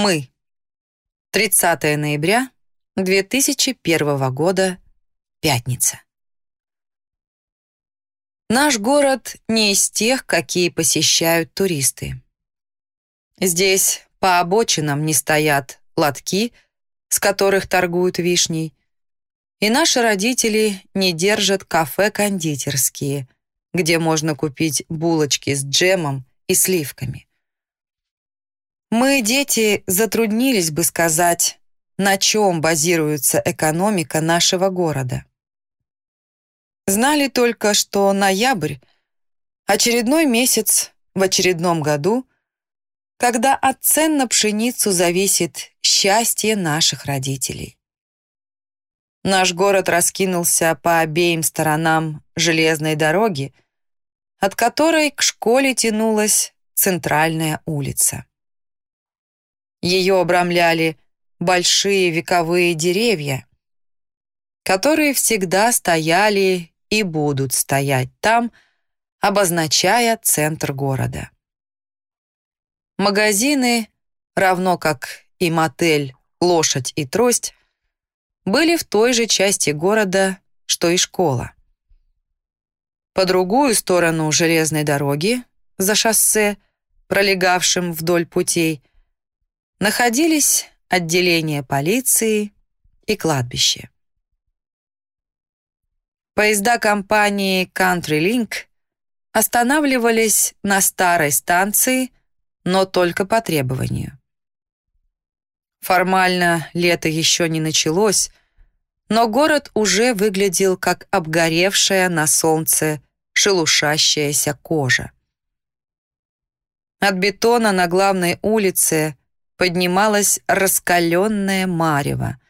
Мы. 30 ноября 2001 года. Пятница. Наш город не из тех, какие посещают туристы. Здесь по обочинам не стоят лотки, с которых торгуют вишней, и наши родители не держат кафе-кондитерские, где можно купить булочки с джемом и сливками. Мы, дети, затруднились бы сказать, на чем базируется экономика нашего города. Знали только, что ноябрь — очередной месяц в очередном году, когда от цен на пшеницу зависит счастье наших родителей. Наш город раскинулся по обеим сторонам железной дороги, от которой к школе тянулась центральная улица. Ее обрамляли большие вековые деревья, которые всегда стояли и будут стоять там, обозначая центр города. Магазины, равно как и мотель «Лошадь и трость», были в той же части города, что и школа. По другую сторону железной дороги, за шоссе, пролегавшим вдоль путей, находились отделение полиции и кладбище. Поезда компании Country Link останавливались на старой станции, но только по требованию. Формально лето еще не началось, но город уже выглядел как обгоревшая на солнце шелушащаяся кожа. От бетона на главной улице поднималась раскаленная марево.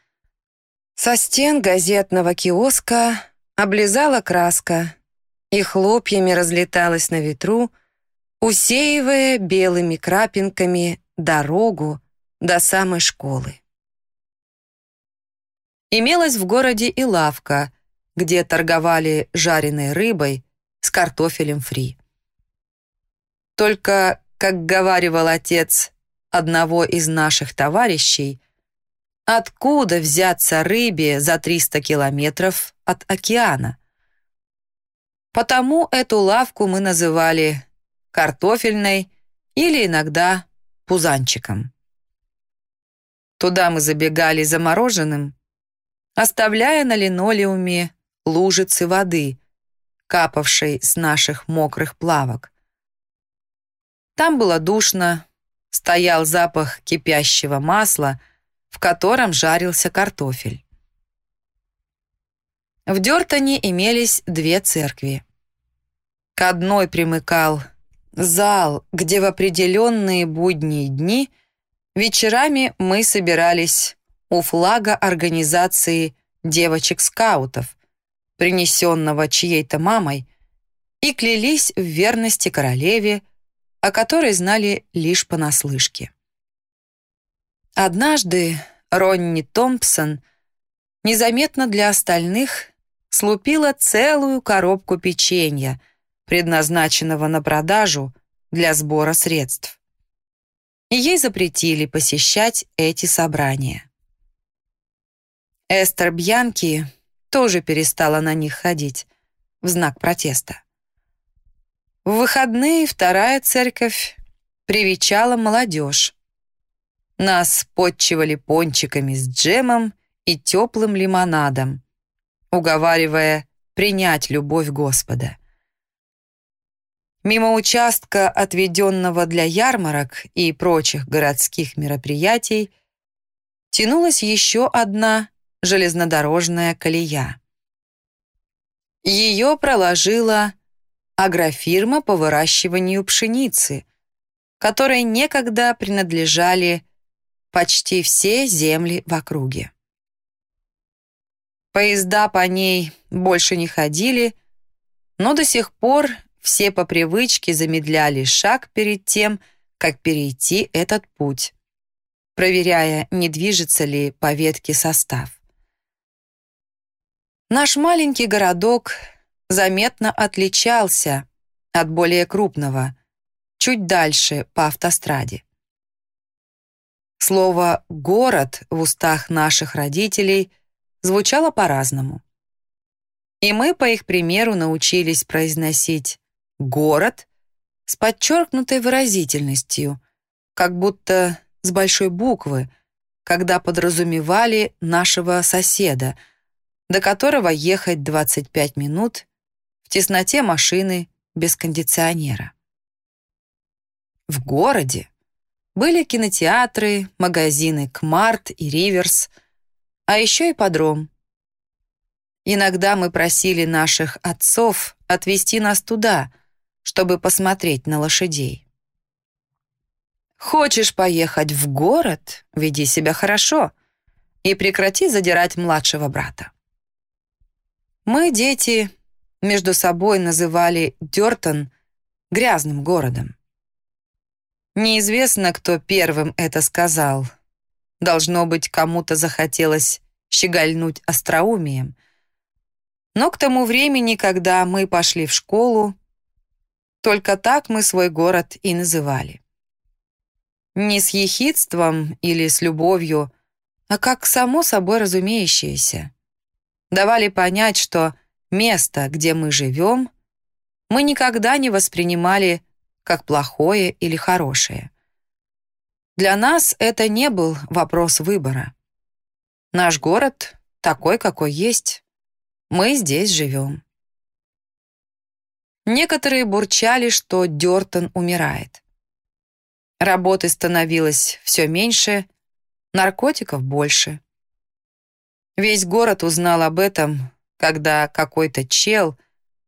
Со стен газетного киоска облизала краска и хлопьями разлеталась на ветру, усеивая белыми крапинками дорогу до самой школы. Имелась в городе и лавка, где торговали жареной рыбой с картофелем фри. Только, как говаривал отец, одного из наших товарищей, откуда взяться рыбе за 300 километров от океана. Потому эту лавку мы называли картофельной или иногда пузанчиком. Туда мы забегали замороженным, оставляя на линолеуме лужицы воды, капавшей с наших мокрых плавок. Там было душно, стоял запах кипящего масла, в котором жарился картофель. В Дёртоне имелись две церкви. К одной примыкал зал, где в определенные будние дни вечерами мы собирались у флага организации девочек-скаутов, принесенного чьей-то мамой, и клялись в верности королеве, о которой знали лишь понаслышке. Однажды Ронни Томпсон незаметно для остальных слупила целую коробку печенья, предназначенного на продажу для сбора средств. Ей запретили посещать эти собрания. Эстер Бьянки тоже перестала на них ходить в знак протеста. В выходные вторая церковь привечала молодежь. Нас подчивали пончиками с джемом и теплым лимонадом, уговаривая принять любовь Господа. Мимо участка, отведенного для ярмарок и прочих городских мероприятий, тянулась еще одна железнодорожная колея. Ее проложила агрофирма по выращиванию пшеницы, которой некогда принадлежали почти все земли в округе. Поезда по ней больше не ходили, но до сих пор все по привычке замедляли шаг перед тем, как перейти этот путь, проверяя, не движется ли по ветке состав. Наш маленький городок заметно отличался от более крупного, чуть дальше по автостраде. Слово «город» в устах наших родителей звучало по-разному. И мы, по их примеру, научились произносить «город» с подчеркнутой выразительностью, как будто с большой буквы, когда подразумевали нашего соседа, до которого ехать 25 минут тесноте машины без кондиционера. В городе были кинотеатры, магазины «Кмарт» и «Риверс», а еще и подром. Иногда мы просили наших отцов отвезти нас туда, чтобы посмотреть на лошадей. Хочешь поехать в город, веди себя хорошо и прекрати задирать младшего брата. Мы, дети, между собой называли Дёртон грязным городом. Неизвестно, кто первым это сказал. Должно быть, кому-то захотелось щегольнуть остроумием. Но к тому времени, когда мы пошли в школу, только так мы свой город и называли. Не с ехидством или с любовью, а как само собой разумеющееся. Давали понять, что место, где мы живем, мы никогда не воспринимали как плохое или хорошее. Для нас это не был вопрос выбора. Наш город такой, какой есть. Мы здесь живем. Некоторые бурчали, что Дёртон умирает. Работы становилось все меньше, наркотиков больше. Весь город узнал об этом, когда какой-то чел,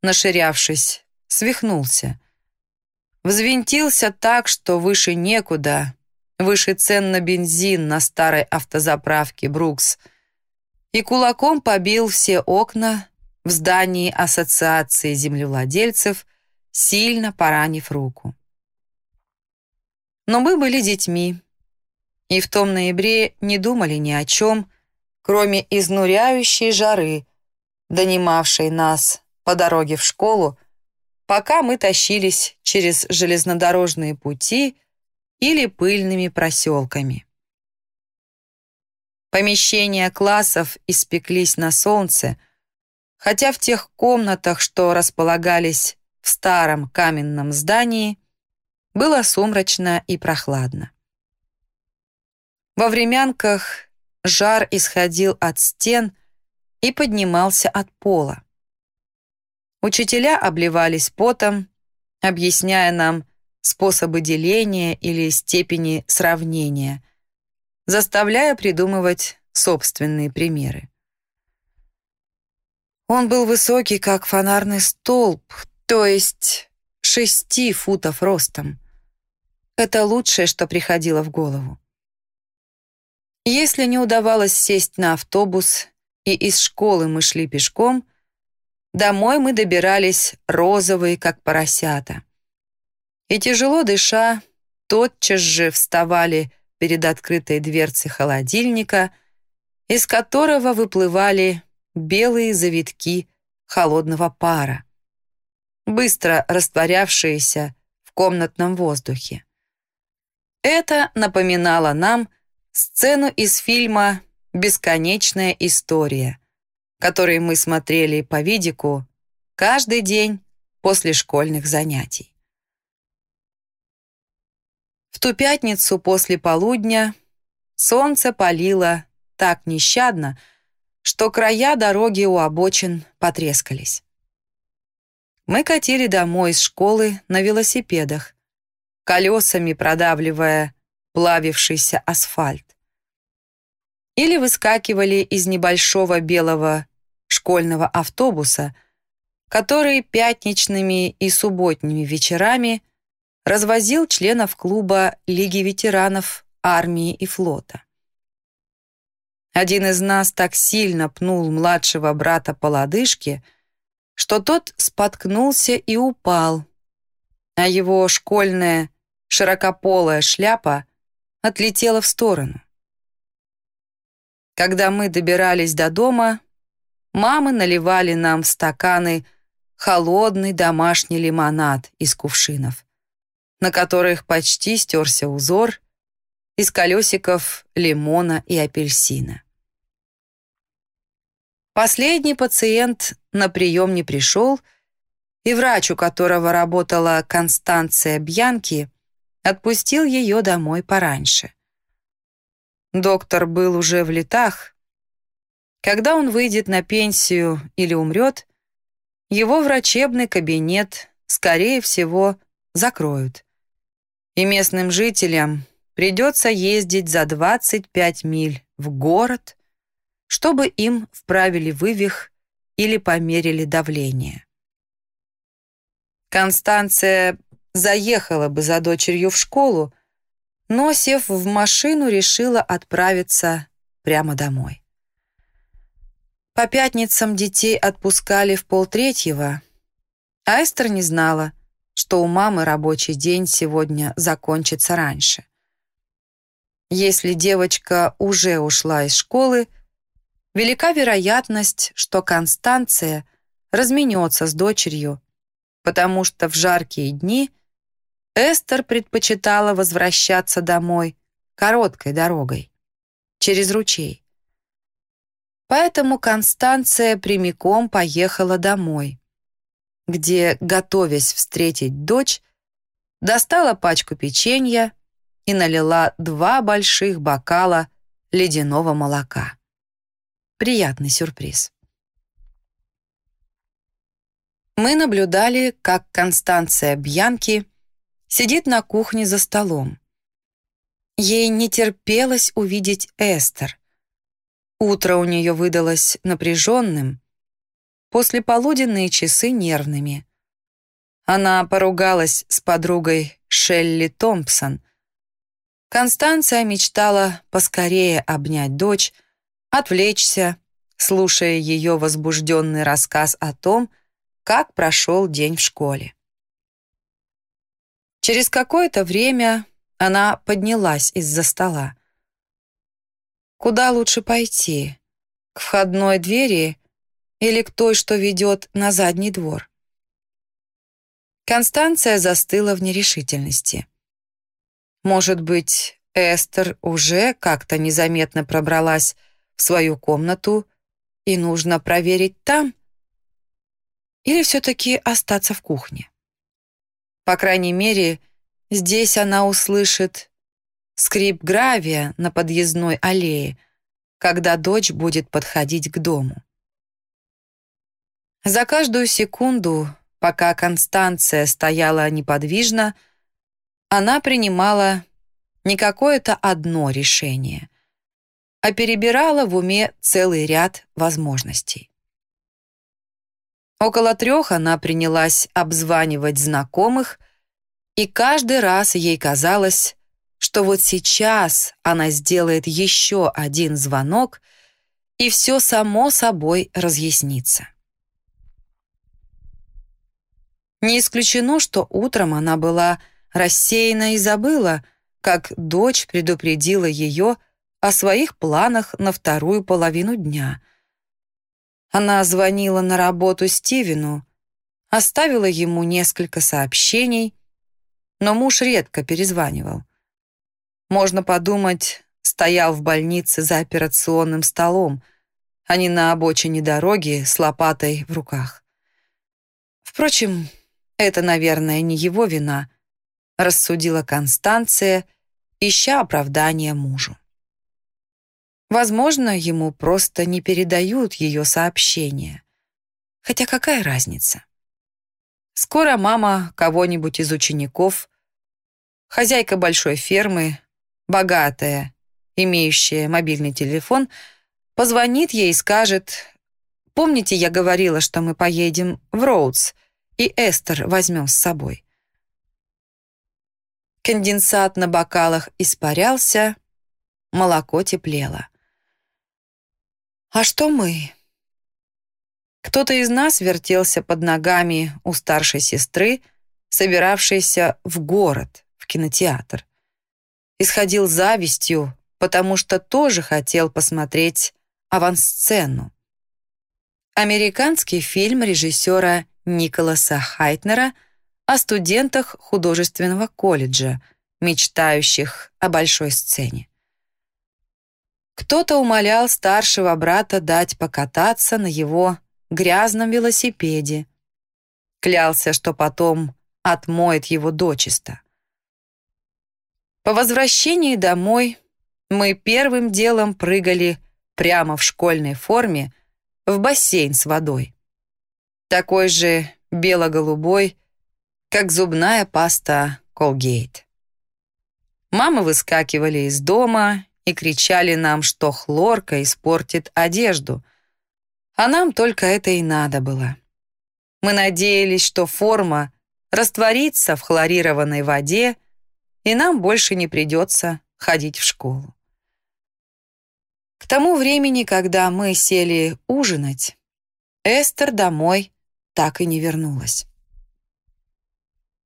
наширявшись, свихнулся Взвинтился так, что выше некуда, выше цен на бензин на старой автозаправке «Брукс», и кулаком побил все окна в здании Ассоциации землевладельцев, сильно поранив руку. Но мы были детьми, и в том ноябре не думали ни о чем, кроме изнуряющей жары, донимавшей нас по дороге в школу, пока мы тащились через железнодорожные пути или пыльными проселками. Помещения классов испеклись на солнце, хотя в тех комнатах, что располагались в старом каменном здании, было сумрачно и прохладно. Во времянках жар исходил от стен и поднимался от пола. Учителя обливались потом, объясняя нам способы деления или степени сравнения, заставляя придумывать собственные примеры. Он был высокий, как фонарный столб, то есть шести футов ростом. Это лучшее, что приходило в голову. Если не удавалось сесть на автобус, и из школы мы шли пешком, Домой мы добирались розовые, как поросята. И тяжело дыша, тотчас же вставали перед открытой дверцей холодильника, из которого выплывали белые завитки холодного пара, быстро растворявшиеся в комнатном воздухе. Это напоминало нам сцену из фильма «Бесконечная история», который мы смотрели по видику каждый день после школьных занятий. В ту пятницу после полудня солнце палило так нещадно, что края дороги у обочин потрескались. Мы катили домой из школы на велосипедах, колесами продавливая плавившийся асфальт. Или выскакивали из небольшого белого школьного автобуса, который пятничными и субботними вечерами развозил членов клуба Лиги ветеранов армии и флота. Один из нас так сильно пнул младшего брата по лодыжке, что тот споткнулся и упал, а его школьная широкополая шляпа отлетела в сторону. Когда мы добирались до дома, мамы наливали нам в стаканы холодный домашний лимонад из кувшинов, на которых почти стерся узор, из колесиков лимона и апельсина. Последний пациент на прием не пришел, и врач, у которого работала Констанция Бьянки, отпустил ее домой пораньше. Доктор был уже в летах. Когда он выйдет на пенсию или умрет, его врачебный кабинет, скорее всего, закроют. И местным жителям придется ездить за 25 миль в город, чтобы им вправили вывих или померили давление. Констанция заехала бы за дочерью в школу, но, сев в машину, решила отправиться прямо домой. По пятницам детей отпускали в полтретьего, а Эстер не знала, что у мамы рабочий день сегодня закончится раньше. Если девочка уже ушла из школы, велика вероятность, что Констанция разменется с дочерью, потому что в жаркие дни Эстер предпочитала возвращаться домой короткой дорогой, через ручей. Поэтому Констанция прямиком поехала домой, где, готовясь встретить дочь, достала пачку печенья и налила два больших бокала ледяного молока. Приятный сюрприз. Мы наблюдали, как Констанция Бьянки сидит на кухне за столом. Ей не терпелось увидеть Эстер. Утро у нее выдалось напряженным, после полуденные часы нервными. Она поругалась с подругой Шелли Томпсон. Констанция мечтала поскорее обнять дочь, отвлечься, слушая ее возбужденный рассказ о том, как прошел день в школе. Через какое-то время она поднялась из-за стола. Куда лучше пойти? К входной двери или к той, что ведет на задний двор? Констанция застыла в нерешительности. Может быть, Эстер уже как-то незаметно пробралась в свою комнату, и нужно проверить там? Или все-таки остаться в кухне? По крайней мере, здесь она услышит скрип гравия на подъездной аллее, когда дочь будет подходить к дому. За каждую секунду, пока Констанция стояла неподвижно, она принимала не какое-то одно решение, а перебирала в уме целый ряд возможностей. Около трех она принялась обзванивать знакомых, и каждый раз ей казалось, что вот сейчас она сделает еще один звонок, и все само собой разъяснится. Не исключено, что утром она была рассеяна и забыла, как дочь предупредила ее о своих планах на вторую половину дня. Она звонила на работу Стивену, оставила ему несколько сообщений, но муж редко перезванивал. Можно подумать, стоял в больнице за операционным столом, а не на обочине дороги с лопатой в руках. Впрочем, это, наверное, не его вина, рассудила Констанция, ища оправдания мужу. Возможно, ему просто не передают ее сообщения. Хотя какая разница? Скоро мама кого-нибудь из учеников, хозяйка большой фермы, богатая, имеющая мобильный телефон, позвонит ей и скажет, «Помните, я говорила, что мы поедем в Роудс, и Эстер возьмем с собой?» Конденсат на бокалах испарялся, молоко теплело. А что мы? Кто-то из нас вертелся под ногами у старшей сестры, собиравшейся в город, в кинотеатр. Исходил завистью, потому что тоже хотел посмотреть авансцену. Американский фильм режиссера Николаса Хайтнера о студентах художественного колледжа, мечтающих о большой сцене. Кто-то умолял старшего брата дать покататься на его грязном велосипеде. Клялся, что потом отмоет его дочисто. По возвращении домой мы первым делом прыгали прямо в школьной форме в бассейн с водой. Такой же бело-голубой, как зубная паста Colgate. Мамы выскакивали из дома и кричали нам, что хлорка испортит одежду. А нам только это и надо было. Мы надеялись, что форма растворится в хлорированной воде, и нам больше не придется ходить в школу. К тому времени, когда мы сели ужинать, Эстер домой так и не вернулась.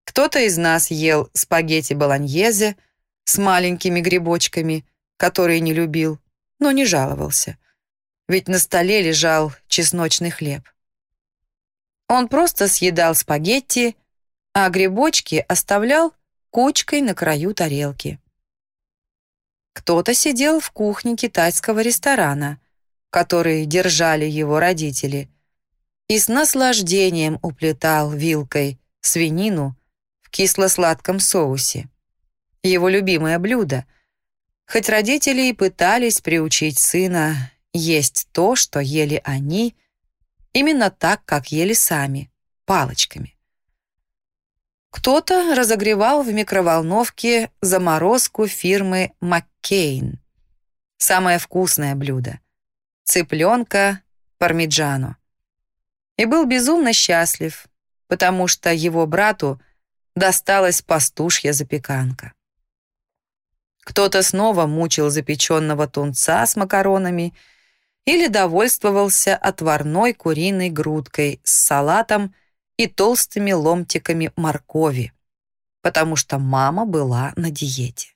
Кто-то из нас ел спагетти болоньезе с маленькими грибочками, которые не любил, но не жаловался. Ведь на столе лежал чесночный хлеб. Он просто съедал спагетти, а грибочки оставлял кучкой на краю тарелки. Кто-то сидел в кухне китайского ресторана, который держали его родители, и с наслаждением уплетал вилкой свинину в кисло-сладком соусе. Его любимое блюдо, хоть родители и пытались приучить сына есть то, что ели они, именно так, как ели сами, палочками. Кто-то разогревал в микроволновке заморозку фирмы «Маккейн». Самое вкусное блюдо. Цыпленка пармиджано. И был безумно счастлив, потому что его брату досталась пастушья запеканка. Кто-то снова мучил запеченного тунца с макаронами или довольствовался отварной куриной грудкой с салатом и толстыми ломтиками моркови, потому что мама была на диете.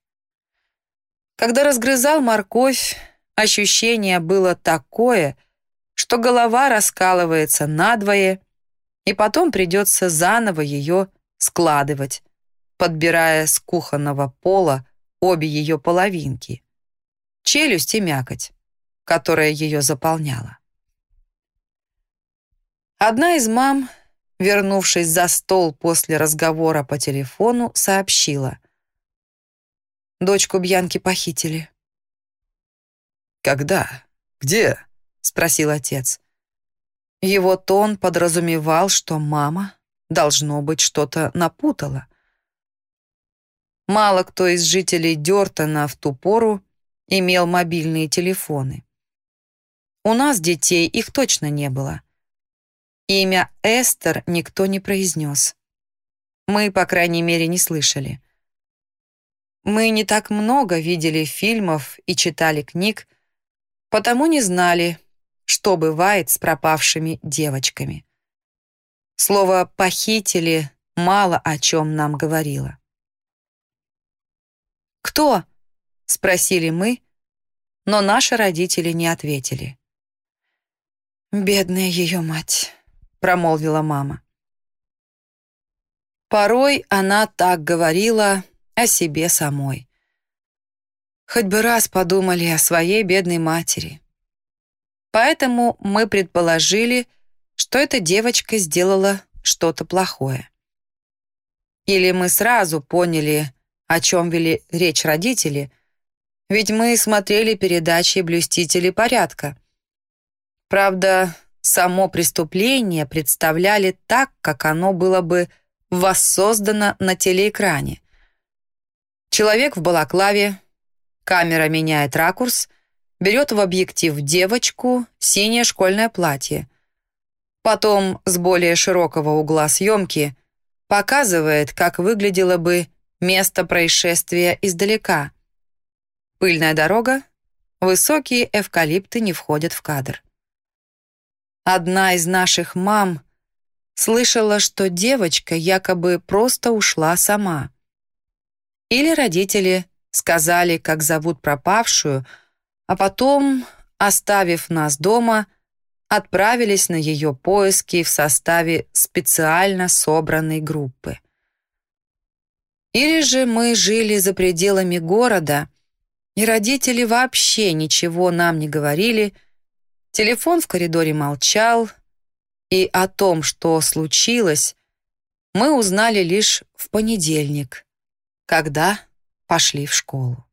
Когда разгрызал морковь, ощущение было такое, что голова раскалывается надвое, и потом придется заново ее складывать, подбирая с кухонного пола обе ее половинки, челюсть и мякоть, которая ее заполняла. Одна из мам вернувшись за стол после разговора по телефону, сообщила. Дочку Бьянки похитили. «Когда? Где?» — спросил отец. Его тон подразумевал, что мама, должно быть, что-то напутала. Мало кто из жителей Дёртона в ту пору имел мобильные телефоны. У нас детей их точно не было. Имя Эстер никто не произнес. Мы, по крайней мере, не слышали. Мы не так много видели фильмов и читали книг, потому не знали, что бывает с пропавшими девочками. Слово «похитили» мало о чем нам говорило. «Кто?» — спросили мы, но наши родители не ответили. «Бедная ее мать», промолвила мама. Порой она так говорила о себе самой. Хоть бы раз подумали о своей бедной матери. Поэтому мы предположили, что эта девочка сделала что-то плохое. Или мы сразу поняли, о чем вели речь родители, ведь мы смотрели передачи «Блюстители порядка». Правда, само преступление представляли так, как оно было бы воссоздано на телеэкране. Человек в балаклаве, камера меняет ракурс, берет в объектив девочку, синее школьное платье. Потом с более широкого угла съемки показывает, как выглядело бы место происшествия издалека. Пыльная дорога, высокие эвкалипты не входят в кадр. Одна из наших мам слышала, что девочка якобы просто ушла сама. Или родители сказали, как зовут пропавшую, а потом, оставив нас дома, отправились на ее поиски в составе специально собранной группы. Или же мы жили за пределами города, и родители вообще ничего нам не говорили, телефон в коридоре молчал, и о том, что случилось, мы узнали лишь в понедельник, когда пошли в школу.